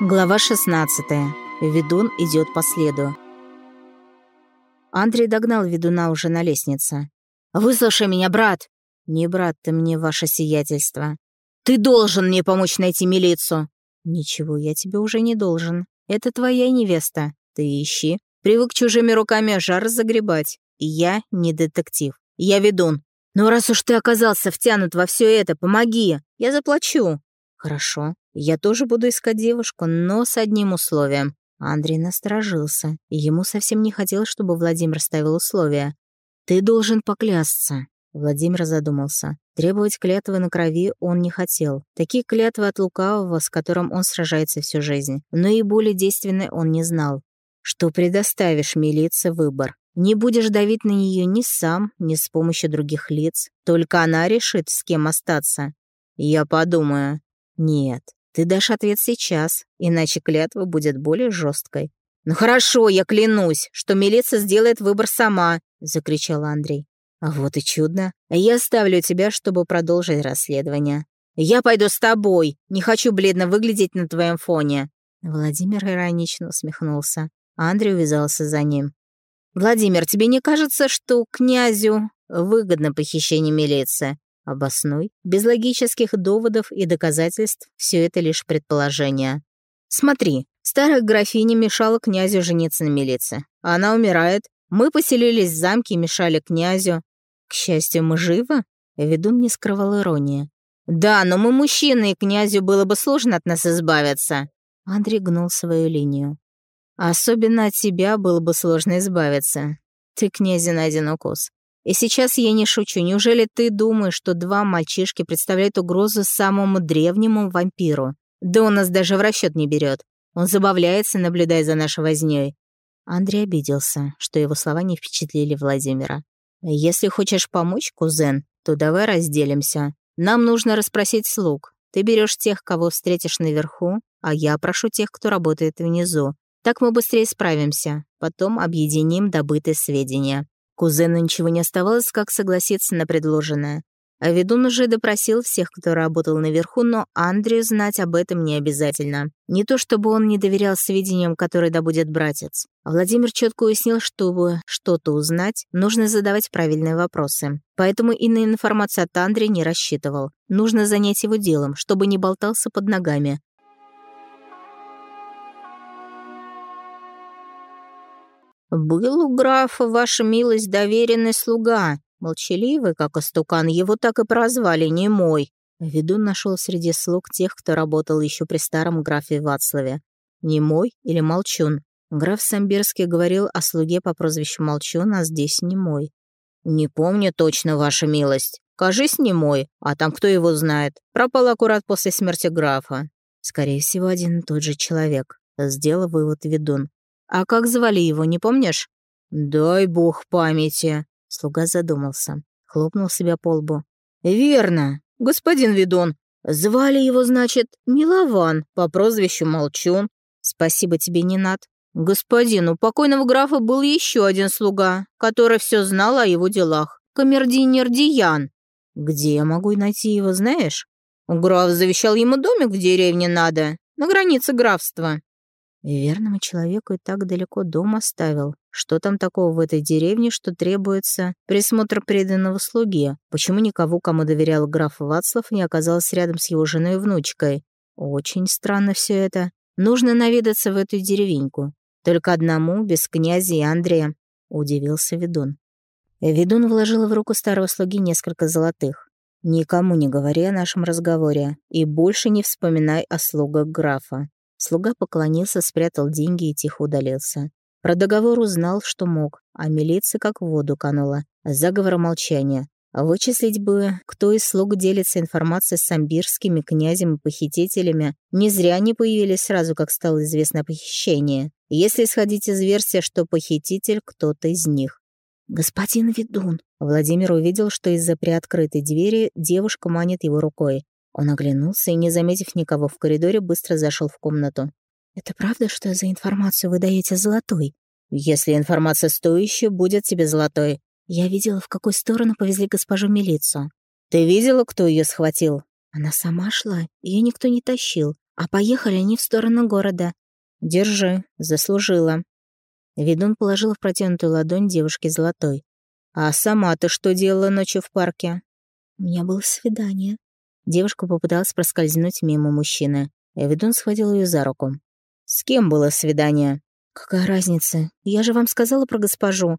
Глава 16. Ведун идет по следу. Андрей догнал ведуна уже на лестнице. «Выслушай меня, брат!» «Не брат ты мне, ваше сиятельство!» «Ты должен мне помочь найти милицию!» «Ничего, я тебе уже не должен. Это твоя невеста. Ты ищи. Привык чужими руками жар загребать. Я не детектив. Я ведун. Но раз уж ты оказался втянут во все это, помоги. Я заплачу». «Хорошо. Я тоже буду искать девушку, но с одним условием. Андрей насторожился, ему совсем не хотелось, чтобы Владимир ставил условия. «Ты должен поклясться». Владимир задумался. Требовать клятвы на крови он не хотел. Такие клятвы от лукавого, с которым он сражается всю жизнь. Но и более действенной он не знал. Что предоставишь милиции выбор. Не будешь давить на нее ни сам, ни с помощью других лиц. Только она решит, с кем остаться. Я подумаю. Нет, ты дашь ответ сейчас, иначе клятва будет более жесткой. «Ну хорошо, я клянусь, что милиция сделает выбор сама», — закричал Андрей. «А вот и чудно. Я оставлю тебя, чтобы продолжить расследование. Я пойду с тобой. Не хочу бледно выглядеть на твоем фоне». Владимир иронично усмехнулся. Андрей увязался за ним. «Владимир, тебе не кажется, что князю выгодно похищение милиции? Обоснуй. Без логических доводов и доказательств все это лишь предположение. Смотри, старая графиня мешала князю жениться на милиции. Она умирает. Мы поселились в замке и мешали князю. К счастью, мы живы? Ведун не скрывал иронии. «Да, но мы мужчины, и князю было бы сложно от нас избавиться». Андрей гнул свою линию. «Особенно от тебя было бы сложно избавиться. Ты князю на один укус. И сейчас я не шучу. Неужели ты думаешь, что два мальчишки представляют угрозу самому древнему вампиру? Да он нас даже в расчет не берет. Он забавляется, наблюдая за нашей вознёй. Андрей обиделся, что его слова не впечатлили Владимира. «Если хочешь помочь, кузен, то давай разделимся. Нам нужно расспросить слуг. Ты берешь тех, кого встретишь наверху, а я прошу тех, кто работает внизу. Так мы быстрее справимся. Потом объединим добытые сведения. Кузену ничего не оставалось, как согласиться на предложенное. А ведун уже допросил всех, кто работал наверху, но Андрею знать об этом не обязательно. Не то чтобы он не доверял сведениям, которые добудет братец. Владимир четко уяснил, чтобы что-то узнать, нужно задавать правильные вопросы. Поэтому и на информацию от Андрея не рассчитывал. Нужно занять его делом, чтобы не болтался под ногами. «Был у графа, ваша милость, доверенный слуга. Молчаливый, как остукан, его так и прозвали, не мой». Ведун нашел среди слуг тех, кто работал еще при старом графе Вацлаве. Не мой или Молчун? Граф Самбирский говорил о слуге по прозвищу Молчун, а здесь не мой. «Не помню точно, ваша милость. Кажись, не мой, а там кто его знает. Пропал аккурат после смерти графа». Скорее всего, один и тот же человек. Сделал вывод ведун. «А как звали его, не помнишь?» «Дай бог памяти», — слуга задумался, хлопнул себя по лбу. «Верно, господин Видон. Звали его, значит, Милован, по прозвищу Молчун. Спасибо тебе, Ненат. Господин, у покойного графа был еще один слуга, который все знал о его делах. Камердинер Диян. Где я могу найти его, знаешь? Граф завещал ему домик в деревне Надо, на границе графства. Верному человеку и так далеко дом оставил. Что там такого в этой деревне, что требуется присмотр преданного слуги? Почему никого, кому доверял граф Вацлав, не оказалось рядом с его женой и внучкой? Очень странно все это. Нужно наведаться в эту деревеньку. Только одному, без князя и Андрея. Удивился ведун. Ведун вложил в руку старого слуги несколько золотых. «Никому не говори о нашем разговоре и больше не вспоминай о слугах графа. Слуга поклонился, спрятал деньги и тихо удалился. Про договор узнал, что мог, а милиция как в воду канула. Заговор молчания. Вычислить бы, кто из слуг делится информацией с самбирскими князем и похитителями. Не зря они появились сразу, как стало известно о похищении. Если исходить из версии, что похититель кто-то из них. «Господин ведун!» Владимир увидел, что из-за приоткрытой двери девушка манит его рукой. Он оглянулся и, не заметив никого в коридоре, быстро зашел в комнату. «Это правда, что за информацию вы даете золотой?» «Если информация стоящая, будет тебе золотой». «Я видела, в какую сторону повезли госпожу милицию». «Ты видела, кто ее схватил?» «Она сама шла, ее никто не тащил. А поехали они в сторону города. Держи, заслужила. Ведун положил в протянутую ладонь девушке золотой. «А сама ты что делала ночью в парке?» «У меня было свидание». Девушка попыталась проскользнуть мимо мужчины. Ведун схватил ее за руку. «С кем было свидание?» «Какая разница? Я же вам сказала про госпожу».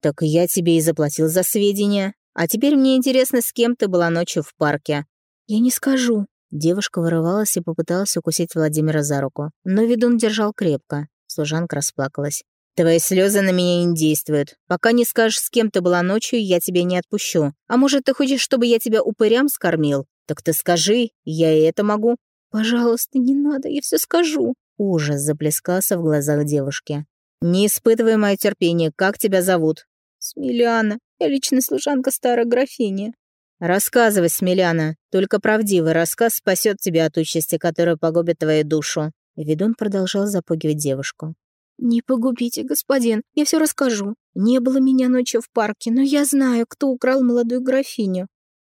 «Так я тебе и заплатил за сведения. А теперь мне интересно, с кем ты была ночью в парке». «Я не скажу». Девушка вырывалась и попыталась укусить Владимира за руку. Но ведун держал крепко. Служанка расплакалась. «Твои слезы на меня не действуют. Пока не скажешь, с кем ты была ночью, я тебя не отпущу. А может, ты хочешь, чтобы я тебя упырям скормил? Так ты скажи, я и это могу». «Пожалуйста, не надо, я все скажу». Ужас заплескался в глазах девушки. «Не испытывай мое терпение. Как тебя зовут?» «Смеляна. Я личная служанка старой графини». «Рассказывай, Смеляна. Только правдивый рассказ спасет тебя от участи, которая погубит твою душу». Ведун продолжал запугивать девушку. «Не погубите, господин, я все расскажу. Не было меня ночью в парке, но я знаю, кто украл молодую графиню».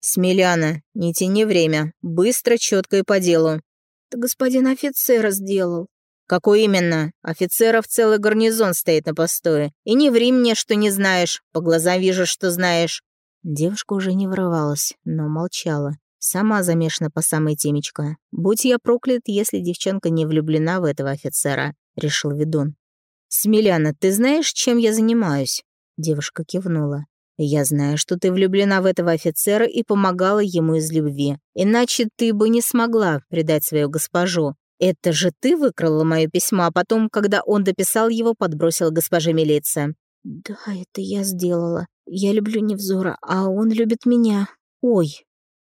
«Смеляна, не тяни время. Быстро, четко и по делу». «Это господин офицер сделал». «Какой именно? Офицеров целый гарнизон стоит на постое. И не ври мне, что не знаешь. По глазам вижу, что знаешь». Девушка уже не врывалась, но молчала. Сама замешана по самой темечко. «Будь я проклят, если девчонка не влюблена в этого офицера», — решил ведун. «Смеляна, ты знаешь, чем я занимаюсь?» Девушка кивнула. «Я знаю, что ты влюблена в этого офицера и помогала ему из любви. Иначе ты бы не смогла предать свою госпожу. Это же ты выкрала мое письмо, а потом, когда он дописал его, подбросила госпоже милиция». «Да, это я сделала. Я люблю Невзора, а он любит меня. Ой».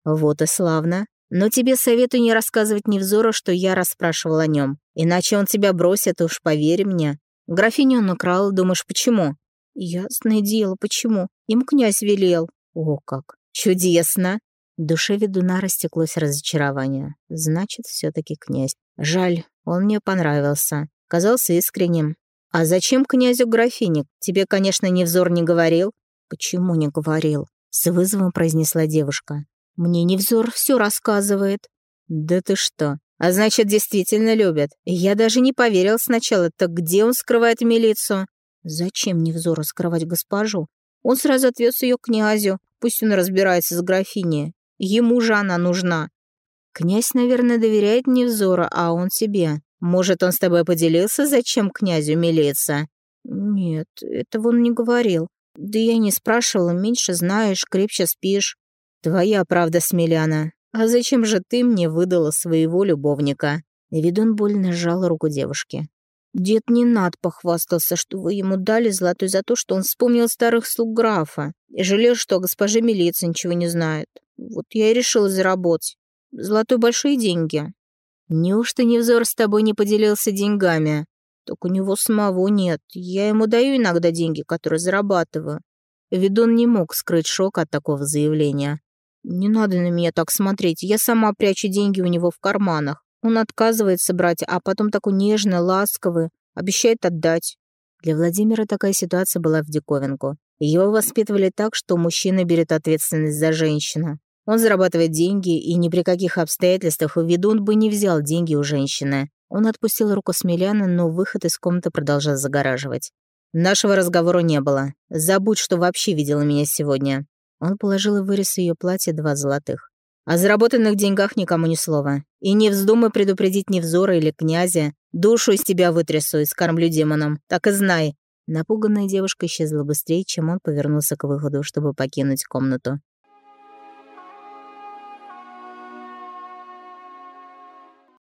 «Вот и славно. Но тебе советую не рассказывать Невзору, что я расспрашивал о нем. Иначе он тебя бросит, уж поверь мне. Графиню он украл, думаешь, почему?» «Ясное дело, почему? Им князь велел». «О как! Чудесно!» В душе ведуна растеклось разочарование. «Значит, все таки князь. Жаль, он мне понравился. Казался искренним. А зачем князю графиник? Тебе, конечно, Невзор не говорил?» «Почему не говорил?» С вызовом произнесла девушка. «Мне Невзор все рассказывает». «Да ты что? А значит, действительно любят. Я даже не поверил сначала, так где он скрывает милицию? Зачем Невзору скрывать госпожу? Он сразу отвез ее к князю, пусть он разбирается с графиней. Ему же она нужна. Князь, наверное, доверяет Невзору, а он себе. Может, он с тобой поделился, зачем князю милиция? Нет, этого он не говорил. Да я не спрашивала, меньше знаешь, крепче спишь. Твоя правда, Смеляна. «А зачем же ты мне выдала своего любовника?» Видон больно сжал руку девушки. «Дед не над похвастался, что вы ему дали золотой за то, что он вспомнил старых слуг графа и жалел, что о госпоже милиции ничего не знает. Вот я и решила заработать. Золотой большие деньги». «Неужто Невзор с тобой не поделился деньгами?» «Так у него самого нет. Я ему даю иногда деньги, которые зарабатываю». Видон не мог скрыть шок от такого заявления. «Не надо на меня так смотреть, я сама прячу деньги у него в карманах. Он отказывается брать, а потом такой нежный, ласковый, обещает отдать». Для Владимира такая ситуация была в диковинку. Его воспитывали так, что мужчина берет ответственность за женщину. Он зарабатывает деньги, и ни при каких обстоятельствах ведун бы не взял деньги у женщины. Он отпустил руку Смеляна, но выход из комнаты продолжал загораживать. «Нашего разговора не было. Забудь, что вообще видела меня сегодня. Он положил в вырез ее платья два золотых. «О заработанных деньгах никому ни слова. И не вздумай предупредить Невзора или князя. Душу из тебя вытрясу и скормлю демоном. Так и знай». Напуганная девушка исчезла быстрее, чем он повернулся к выходу, чтобы покинуть комнату.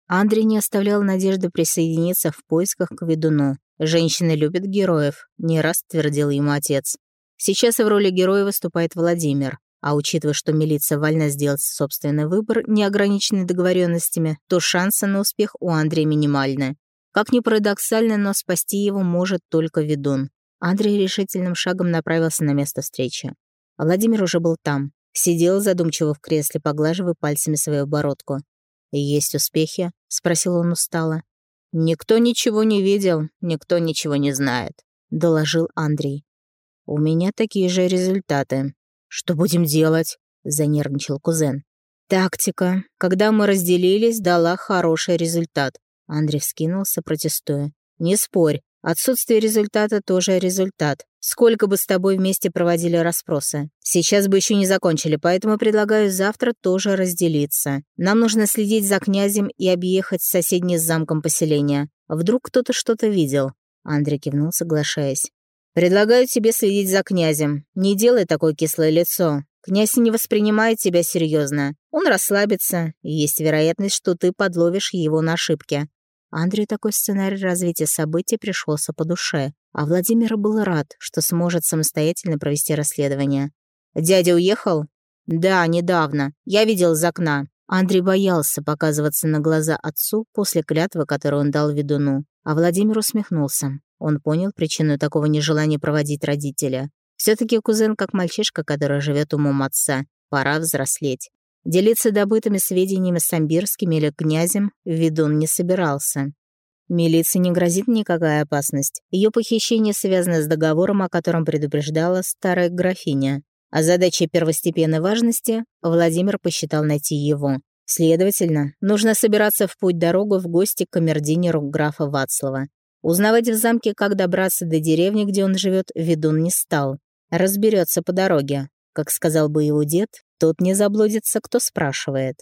Андрей не оставлял надежды присоединиться в поисках к ведуну. «Женщины любят героев», — не раз твердил ему отец. Сейчас в роли героя выступает Владимир, а учитывая, что милиция вольна сделать собственный выбор, не ограниченный договоренностями, то шансы на успех у Андрея минимальны. Как ни парадоксально, но спасти его может только ведун. Андрей решительным шагом направился на место встречи. Владимир уже был там. Сидел задумчиво в кресле, поглаживая пальцами свою бородку. «Есть успехи?» — спросил он устало. «Никто ничего не видел, никто ничего не знает», — доложил Андрей. «У меня такие же результаты. Что будем делать?» — занервничал кузен. Тактика, когда мы разделились, дала хороший результат. Андрей вскинулся, протестуя. Не спорь, отсутствие результата тоже результат. Сколько бы с тобой вместе проводили расспросы. Сейчас бы еще не закончили, поэтому предлагаю завтра тоже разделиться. Нам нужно следить за князем и объехать соседнее с замком поселение. Вдруг кто-то что-то видел. Андрей кивнул, соглашаясь. «Предлагаю тебе следить за князем. Не делай такое кислое лицо. Князь не воспринимает тебя серьезно. Он расслабится, и есть вероятность, что ты подловишь его на ошибке. Андрею такой сценарий развития событий пришелся по душе, а Владимир был рад, что сможет самостоятельно провести расследование. «Дядя уехал?» «Да, недавно. Я видел из окна». Андрей боялся показываться на глаза отцу после клятвы, которую он дал ведуну, а Владимир усмехнулся. Он понял причину такого нежелания проводить родителя. все таки кузен как мальчишка, который живет умом отца. Пора взрослеть. Делиться добытыми сведениями с Амбирским или князем ведун не собирался. Милиции не грозит никакая опасность. Ее похищение связано с договором, о котором предупреждала старая графиня. А задачей первостепенной важности Владимир посчитал найти его. Следовательно, нужно собираться в путь-дорогу в гости к камердинеру графа Вацлава. Узнавать в замке, как добраться до деревни, где он живет, ведун не стал. Разберется по дороге. Как сказал бы его дед, Тут не заблудится, кто спрашивает.